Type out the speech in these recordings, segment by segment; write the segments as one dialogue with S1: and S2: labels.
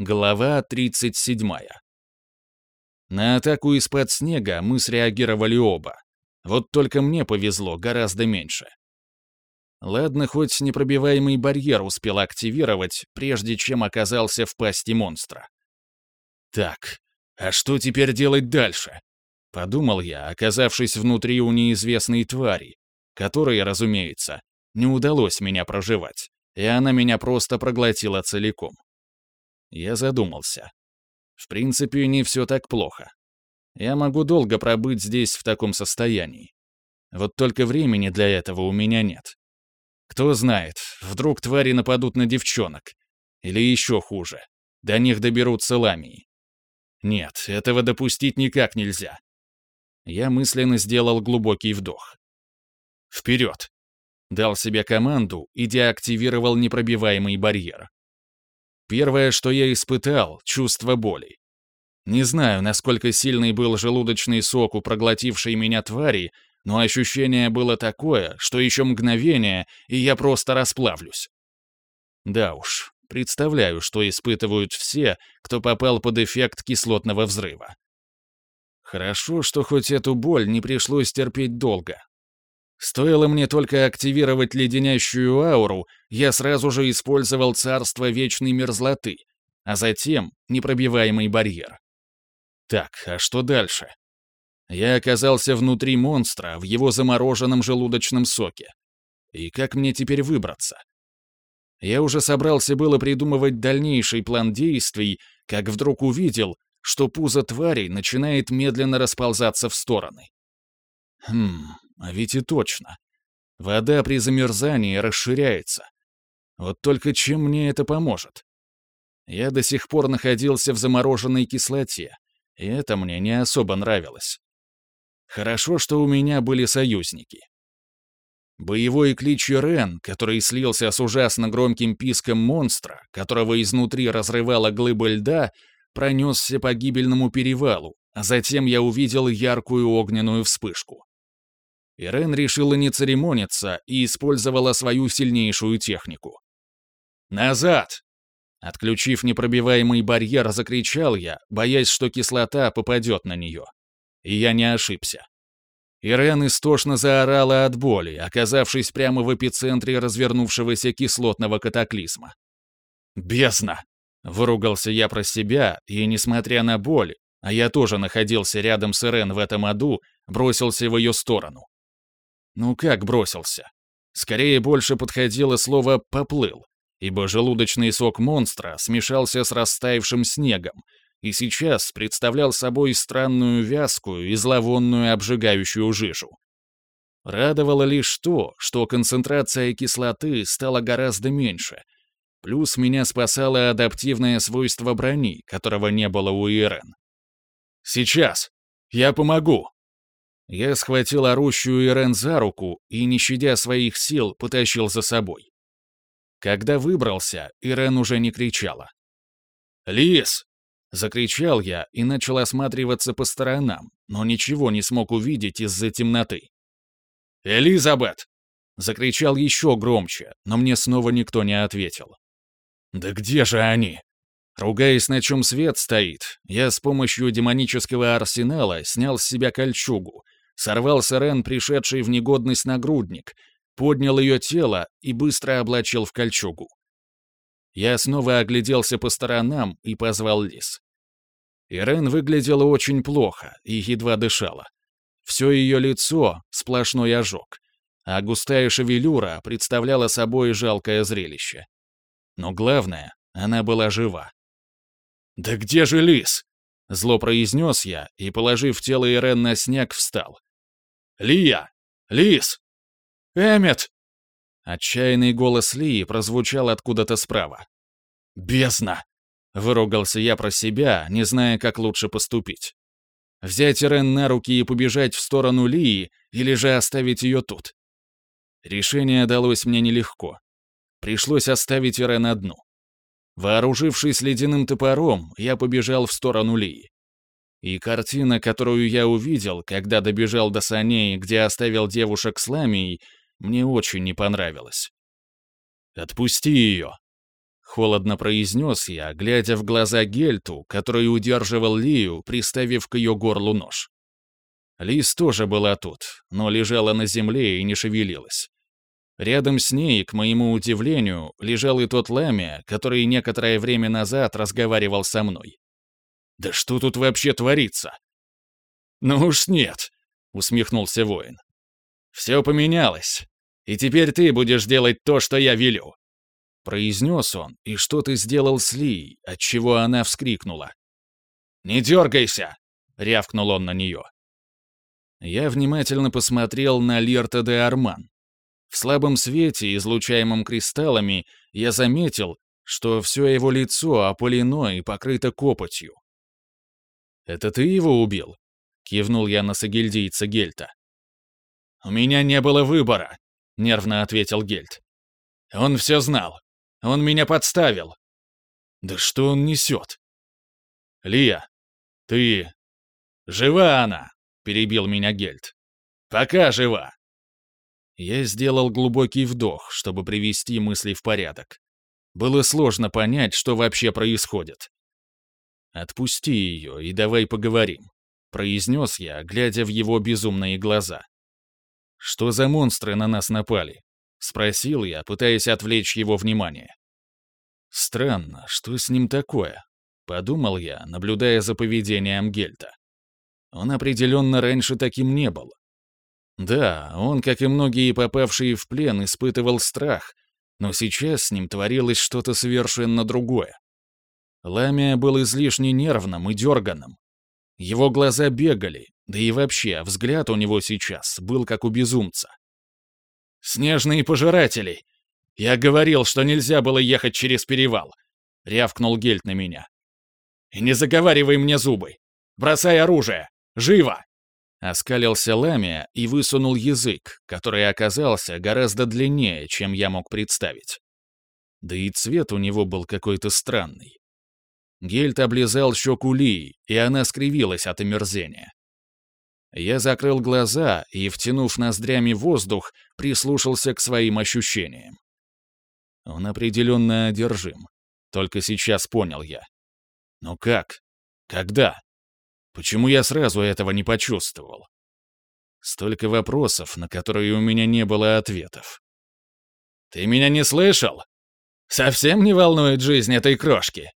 S1: Глава 37. На атаку из-под снега мы среагировали оба. Вот только мне повезло гораздо меньше. Ладно, хоть непробиваемый барьер успел активировать, прежде чем оказался в пасти монстра. Так, а что теперь делать дальше? Подумал я, оказавшись внутри у неизвестной твари, которой, разумеется, не удалось меня проживать, и она меня просто проглотила целиком. Я задумался. В принципе, не все так плохо. Я могу долго пробыть здесь в таком состоянии. Вот только времени для этого у меня нет. Кто знает, вдруг твари нападут на девчонок. Или еще хуже. До них доберутся ламии. Нет, этого допустить никак нельзя. Я мысленно сделал глубокий вдох. «Вперед!» Дал себе команду и деактивировал непробиваемый барьер. Первое, что я испытал — чувство боли. Не знаю, насколько сильный был желудочный сок у проглотившей меня твари, но ощущение было такое, что еще мгновение, и я просто расплавлюсь. Да уж, представляю, что испытывают все, кто попал под эффект кислотного взрыва. Хорошо, что хоть эту боль не пришлось терпеть долго. Стоило мне только активировать леденящую ауру, я сразу же использовал царство вечной мерзлоты, а затем непробиваемый барьер. Так, а что дальше? Я оказался внутри монстра в его замороженном желудочном соке. И как мне теперь выбраться? Я уже собрался было придумывать дальнейший план действий, как вдруг увидел, что пузо твари начинает медленно расползаться в стороны. Хм, а ведь и точно. Вода при замерзании расширяется. Вот только чем мне это поможет? Я до сих пор находился в замороженной кислоте, и это мне не особо нравилось. Хорошо, что у меня были союзники. Боевой клич Рен, который слился с ужасно громким писком монстра, которого изнутри разрывала глыба льда, пронесся по гибельному перевалу, а затем я увидел яркую огненную вспышку. Ирен решила не церемониться и использовала свою сильнейшую технику. «Назад!» Отключив непробиваемый барьер, закричал я, боясь, что кислота попадет на нее. И я не ошибся. Ирен истошно заорала от боли, оказавшись прямо в эпицентре развернувшегося кислотного катаклизма. «Бездна!» — выругался я про себя, и, несмотря на боль, а я тоже находился рядом с Ирен в этом аду, бросился в ее сторону. Ну как бросился? Скорее больше подходило слово «поплыл», ибо желудочный сок монстра смешался с растаявшим снегом и сейчас представлял собой странную вязкую и зловонную обжигающую жижу. Радовало лишь то, что концентрация кислоты стала гораздо меньше, плюс меня спасало адаптивное свойство брони, которого не было у Ирен. «Сейчас! Я помогу!» Я схватил орущую Ирен за руку и, не щадя своих сил, потащил за собой. Когда выбрался, Ирен уже не кричала. «Лис!» — закричал я и начал осматриваться по сторонам, но ничего не смог увидеть из-за темноты. «Элизабет!» — закричал еще громче, но мне снова никто не ответил. «Да где же они?» Ругаясь, на чем свет стоит, я с помощью демонического арсенала снял с себя кольчугу Сорвал с Рен пришедший в негодность нагрудник, поднял ее тело и быстро облачил в кольчугу. Я снова огляделся по сторонам и позвал Лис. Ирен выглядела очень плохо и едва дышала. Все ее лицо — сплошной ожог, а густая шевелюра представляла собой жалкое зрелище. Но главное, она была жива. «Да где же Лис?» — зло произнес я и, положив тело Ирен на снег, встал. Лия! Лис! Эммет!» Отчаянный голос Лии прозвучал откуда-то справа. «Бездна!» — выругался я про себя, не зная, как лучше поступить. Взять Ирен на руки и побежать в сторону Лии, или же оставить ее тут? Решение далось мне нелегко. Пришлось оставить Ирен одну. Вооружившись ледяным топором, я побежал в сторону Лии. И картина, которую я увидел, когда добежал до саней, где оставил девушек с ламией, мне очень не понравилась. «Отпусти ее!» холодно произнес я, глядя в глаза Гельту, который удерживал Лию, приставив к ее горлу нож. Лис тоже была тут, но лежала на земле и не шевелилась. Рядом с ней, к моему удивлению, лежал и тот Ламия, который некоторое время назад разговаривал со мной. «Да что тут вообще творится?» «Ну уж нет», — усмехнулся воин. «Все поменялось, и теперь ты будешь делать то, что я велю произнес он, и что-то сделал с Ли, отчего она вскрикнула. «Не дергайся!» — рявкнул он на нее. Я внимательно посмотрел на Лирта де Арман. В слабом свете, излучаемом кристаллами, я заметил, что все его лицо опалено и покрыто копотью. «Это ты его убил?» — кивнул я на сагильдийца Гельта. «У меня не было выбора», — нервно ответил Гельт. «Он все знал. Он меня подставил. Да что он несет? Лия, ты... Жива она, перебил меня Гельд. Пока жива. Я сделал глубокий вдох, чтобы привести мысли в порядок. Было сложно понять, что вообще происходит. «Отпусти ее и давай поговорим», — произнес я, глядя в его безумные глаза. «Что за монстры на нас напали? — спросил я, пытаясь отвлечь его внимание. «Странно, что с ним такое?» — подумал я, наблюдая за поведением Гельта. Он определенно раньше таким не был. Да, он, как и многие попавшие в плен, испытывал страх, но сейчас с ним творилось что-то совершенно другое. Ламия был излишне нервным и дерганым. Его глаза бегали, да и вообще взгляд у него сейчас был как у безумца. «Снежные пожиратели! Я говорил, что нельзя было ехать через перевал!» — рявкнул Гельт на меня. «И не заговаривай мне зубы! Бросай оружие! Живо!» Оскалился Ламия и высунул язык, который оказался гораздо длиннее, чем я мог представить. Да и цвет у него был какой-то странный. Гельт облизал щеку Лии, и она скривилась от омерзения. Я закрыл глаза и, втянув ноздрями воздух, прислушался к своим ощущениям. Он определенно одержим. Только сейчас понял я. Но как? Когда? Почему я сразу этого не почувствовал? Столько вопросов, на которые у меня не было ответов. «Ты меня не слышал? Совсем не волнует жизнь этой крошки?»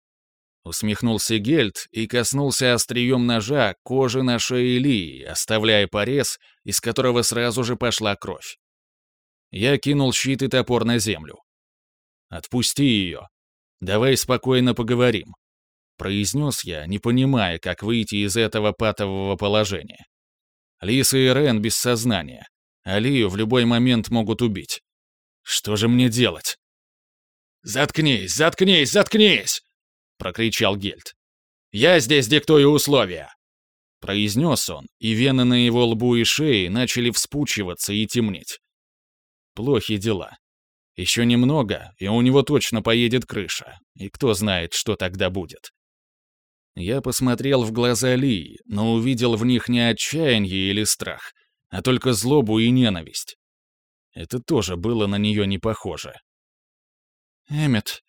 S1: Усмехнулся Гельт и коснулся острием ножа кожи на шее Лии, оставляя порез, из которого сразу же пошла кровь. Я кинул щит и топор на землю. «Отпусти ее. Давай спокойно поговорим», — произнес я, не понимая, как выйти из этого патового положения. Лиса и Рен без сознания. Алию в любой момент могут убить. Что же мне делать? «Заткнись, заткнись, заткнись!» — прокричал Гельд. «Я здесь диктую условия!» Произнес он, и вены на его лбу и шее начали вспучиваться и темнеть. Плохи дела. Еще немного, и у него точно поедет крыша, и кто знает, что тогда будет. Я посмотрел в глаза Ли, но увидел в них не отчаяние или страх, а только злобу и ненависть. Это тоже было на нее не похоже. «Эммет,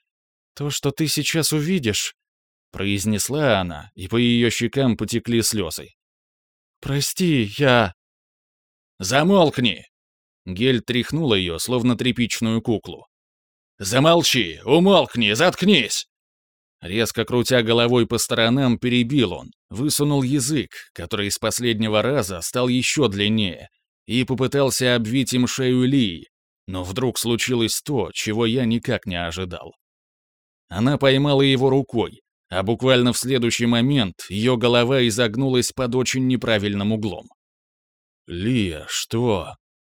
S1: то, что ты сейчас увидишь», — произнесла она, и по ее щекам потекли слезы. «Прости, я...» «Замолкни!» Гель тряхнула ее, словно тряпичную куклу. «Замолчи! Умолкни! Заткнись!» Резко крутя головой по сторонам, перебил он, высунул язык, который с последнего раза стал еще длиннее, и попытался обвить им шею Лии, но вдруг случилось то, чего я никак не ожидал. Она поймала его рукой, а буквально в следующий момент ее голова изогнулась под очень неправильным углом. «Лия, что?»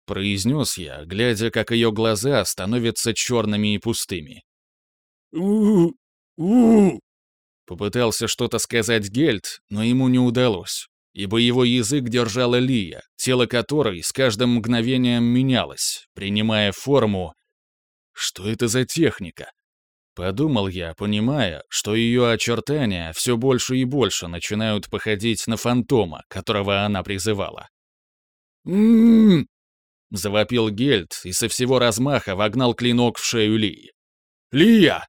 S1: произнес я, глядя, как ее глаза становятся черными и пустыми. у у Попытался что-то сказать Гельд, но ему не удалось, ибо его язык держала Лия, тело которой с каждым мгновением менялось, принимая форму... Что это за техника? Подумал я, понимая, что ее очертания все больше и больше начинают походить на фантома, которого она призывала. «М-м-м!» — завопил Гельд и со всего размаха вогнал клинок в шею Лии. «Лия!»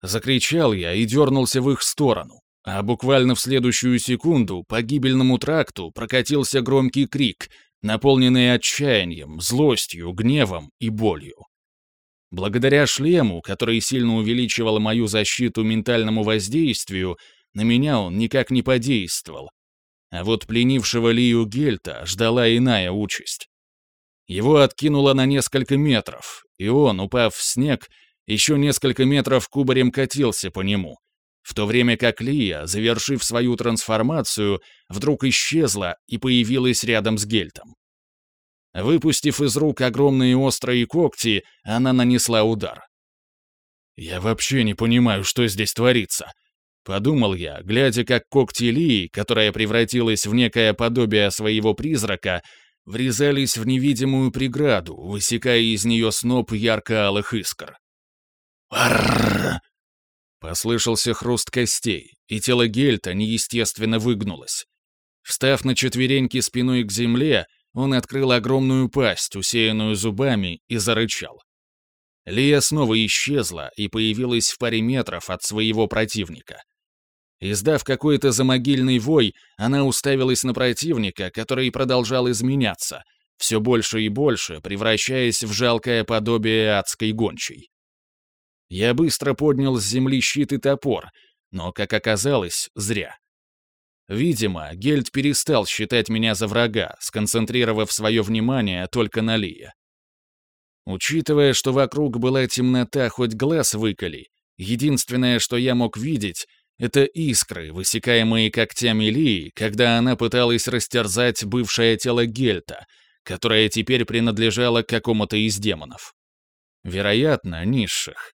S1: Закричал я и дернулся в их сторону, а буквально в следующую секунду по гибельному тракту прокатился громкий крик, наполненный отчаянием, злостью, гневом и болью. Благодаря шлему, который сильно увеличивал мою защиту ментальному воздействию, на меня он никак не подействовал. А вот пленившего Лию Гельта ждала иная участь. Его откинуло на несколько метров, и он, упав в снег, еще несколько метров кубарем катился по нему, в то время как Лия, завершив свою трансформацию, вдруг исчезла и появилась рядом с Гельтом. Выпустив из рук огромные острые когти, она нанесла удар. «Я вообще не понимаю, что здесь творится», — подумал я, глядя, как когти Лии, которая превратилась в некое подобие своего призрака, врезались в невидимую преграду, высекая из нее сноп ярко-алых искр. Послышался хруст костей, и тело Гельта неестественно выгнулось. Встав на четвереньки спиной к земле, он открыл огромную пасть, усеянную зубами, и зарычал. Лия снова исчезла и появилась в паре метров от своего противника. Издав какой-то замогильный вой, она уставилась на противника, который продолжал изменяться, все больше и больше превращаясь в жалкое подобие адской гончей. Я быстро поднял с земли щит и топор, но, как оказалось, зря. Видимо, Гельд перестал считать меня за врага, сконцентрировав свое внимание только на Лия. Учитывая, что вокруг была темнота, хоть глаз выколи, единственное, что я мог видеть, это искры, высекаемые когтями Лии, когда она пыталась растерзать бывшее тело Гельта, которое теперь принадлежало какому-то из демонов. Вероятно, низших.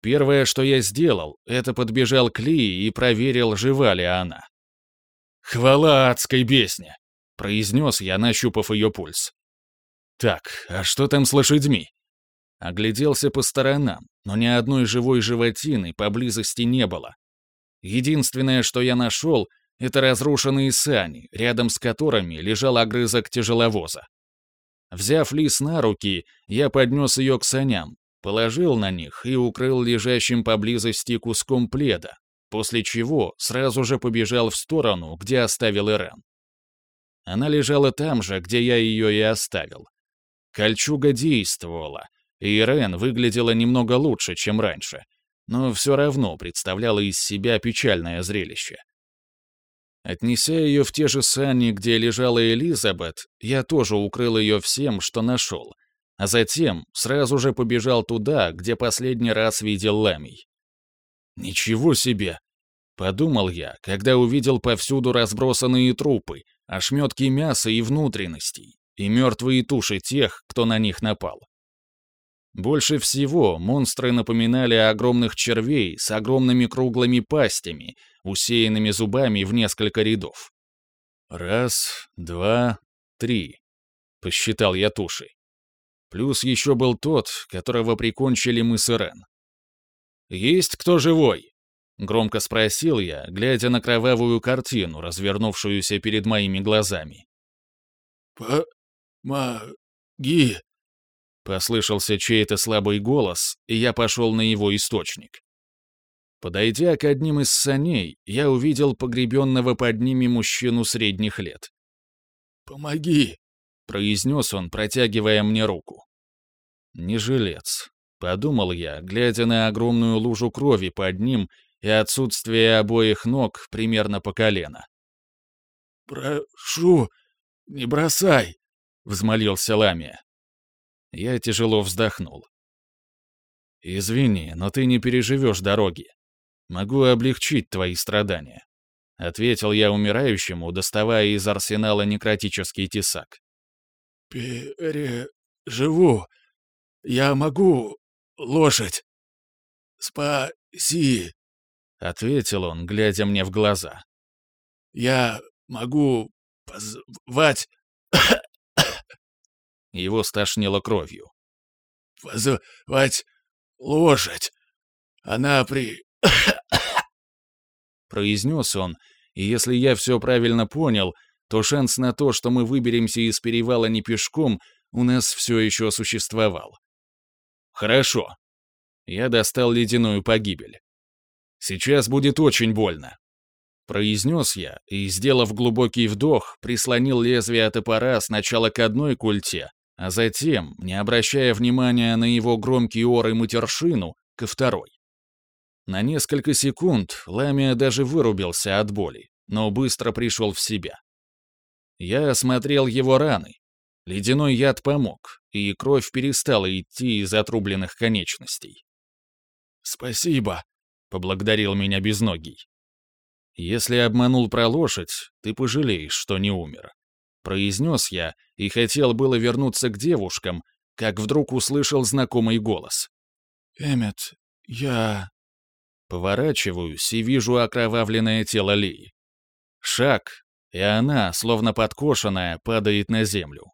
S1: Первое, что я сделал, это подбежал к Лии и проверил, жива ли она. «Хвала адской бесне!» — произнес я, нащупав ее пульс. «Так, а что там с лошадьми?» Огляделся по сторонам, но ни одной живой животины поблизости не было. Единственное, что я нашел, это разрушенные сани, рядом с которыми лежал огрызок тяжеловоза. Взяв лис на руки, я поднес ее к саням, положил на них и укрыл лежащим поблизости куском пледа, после чего сразу же побежал в сторону, где оставил Ирен. Она лежала там же, где я ее и оставил. Кольчуга действовала, и Ирен выглядела немного лучше, чем раньше, но все равно представляла из себя печальное зрелище. Отнеся ее в те же сани, где лежала Элизабет, я тоже укрыл ее всем, что нашел, а затем сразу же побежал туда, где последний раз видел Ламий. «Ничего себе!» — подумал я, когда увидел повсюду разбросанные трупы, ошметки мяса и внутренностей, и мертвые туши тех, кто на них напал. Больше всего монстры напоминали огромных червей с огромными круглыми пастями, усеянными зубами в несколько рядов. «Раз, два, три», — посчитал я туши. Плюс еще был тот, которого прикончили мы с Ирен. «Есть кто живой?» — громко спросил я, глядя на кровавую картину, развернувшуюся перед моими глазами.
S2: «Помоги!» — послышался чей-то слабый голос, и я пошел на его источник.
S1: Подойдя к одним из саней, я увидел погребенного под ними мужчину средних лет.
S2: «Помоги!»
S1: — произнес он, протягивая мне руку. «Не жилец», — подумал я, глядя на огромную лужу крови под ним и отсутствие обоих ног примерно по колено.
S2: «Прошу, не бросай!» — взмолился Ламия.
S1: Я тяжело вздохнул. «Извини, но ты не переживешь дороги. Могу облегчить твои страдания», — ответил я умирающему, доставая из арсенала некротический тесак.
S2: «Переживу. Я могу, лошадь. Спаси», — ответил он, глядя мне в глаза. «Я могу позвать...»
S1: Его стошнило кровью.
S2: «Позвать лошадь. Она при...»
S1: Произнес он, и если я все правильно понял, то шанс на то, что мы выберемся из перевала не пешком, у нас все еще существовал. «Хорошо». Я достал ледяную погибель. «Сейчас будет очень больно», — произнес я и, сделав глубокий вдох, прислонил лезвие топора сначала к одной культе, а затем, не обращая внимания на его громкий ор и матершину, ко второй. На несколько секунд Ламия даже вырубился от боли, но быстро пришел в себя. Я осмотрел его раны. Ледяной яд помог, и кровь перестала идти из отрубленных конечностей.
S2: «Спасибо», — поблагодарил меня безногий.
S1: «Если обманул про лошадь, ты пожалеешь, что не умер», — произнес я и хотел было вернуться к девушкам, как вдруг услышал знакомый голос.
S2: «Эммет, я...»
S1: Поворачиваюсь и вижу окровавленное тело Ли. Шаг, и она, словно подкошенная, падает на землю.